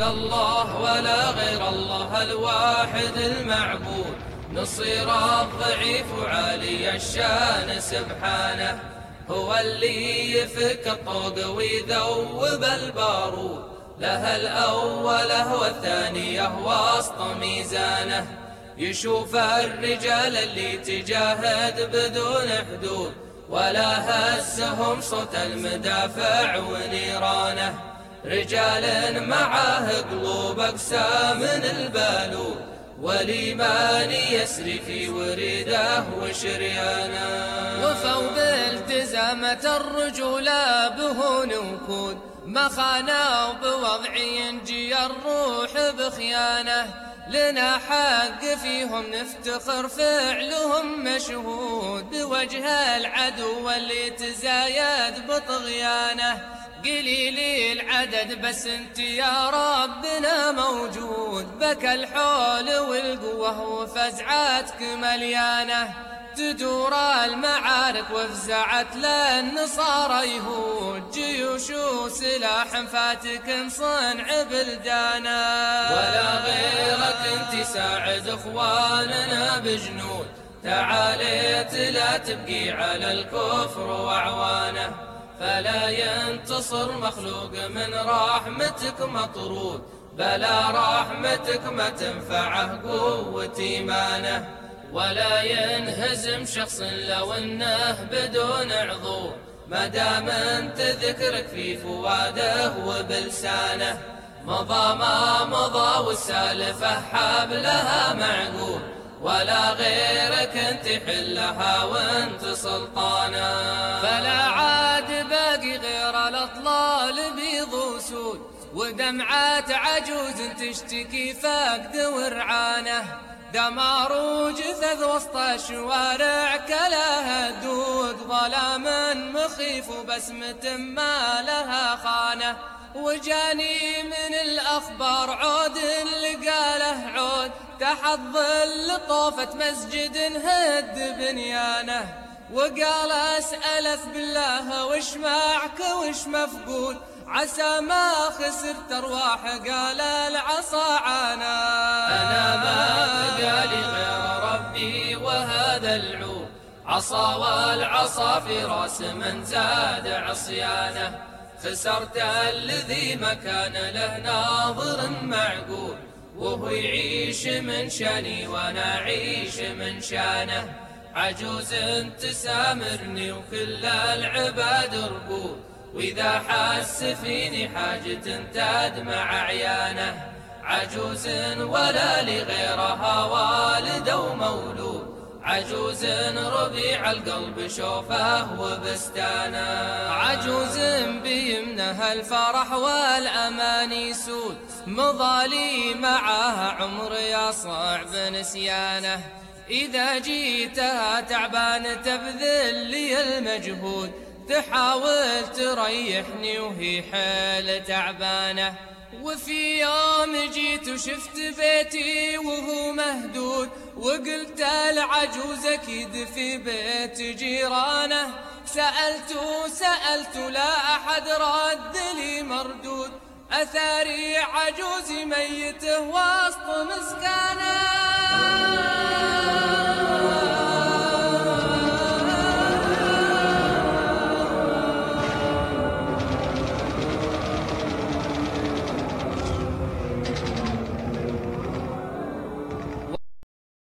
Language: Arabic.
الله ولا غير الله الواحد المعبود. نصير الضعيف وعالي الشان سبحانه. هو اللي يفك الطوق ويذوب البارود. له الأولة والثانية وسط ميزانه. يشوف الرجال اللي تجاهد بدون حدود. ولا هزهم صوت المدافع ونيرانه. رجال معاه قلوب أقسى من البالود والإيمان يسري في وريده وشريانه وفوا بالتزامة الرجولة بهون وكود ما خانوا بوضع ينجي الروح بخيانة. لنا حق فيهم نفتخر فعلهم مشهود بوجه العدو اللي تزايد بطغيانه. قليل العدد بس انت يا ربنا موجود. بك الحول والقوة وفزعتك مليانة. تدور المعارك وفزعت للنصارى يهود. جيوش وسلاح فاتك صنع بلدانا ولا غيرك انت ساعد اخواننا بجنود. تعاليت لا تبقي على الكفر واعوانه فلا ينتصر مخلوق من رحمتك مطرود. بلا رحمتك ما تنفعه قوة إيمانه. ولا ينهزم شخص لو أنه بدون عضو. ما دام أنت ذكرك في فواده وبلسانه. مضى ما مضى والسالفة حبلها معقول. ولا غيرك أنت حلها وأنت سلطانه. فلا عاد غير الأطلال بيض وسود ودمعات عجوز تشتكي فقد ورعانه دمار وجثث وسط الشوارع كلها دود ظلام مخيف وبسمة ما لها خانه. وجاني من الأخبار عود اللي قاله عود تحت ظل طوفة مسجد هد بنيانه. وقال أسألث بالله وش معك وش مفقود؟ عسى ما خسرت أرواح قال العصا عانا. أنا ما بقى لي غير ربي وهذا العود. عصا والعصا في راس من زاد عصيانه. خسرت الذي ما كان له ناظر معقول. وهو يعيش من شاني وأنا أعيش من شانه. عجوز تسامرني وكل العباد رقود وإذا حس فيني حاجة تدمع عيانه. عجوز ولا لغيرها والد ومولود عجوز ربيع القلب شوفه وبستانه. عجوز بيمنها الفرح والأمان سود مضالي معاها عمر يا صعب نسيانه. إذا جيتها تعبان تبذل لي المجهود تحاول تريحني وهي حيل تعبانة. وفي يوم جيت وشفت بيتي وهو مهدود وقلت العجوز أكيد في بيت جيرانه. سألت سألت لا أحد رد لي مردود. أثاري عجوز ميت وسط مسكنه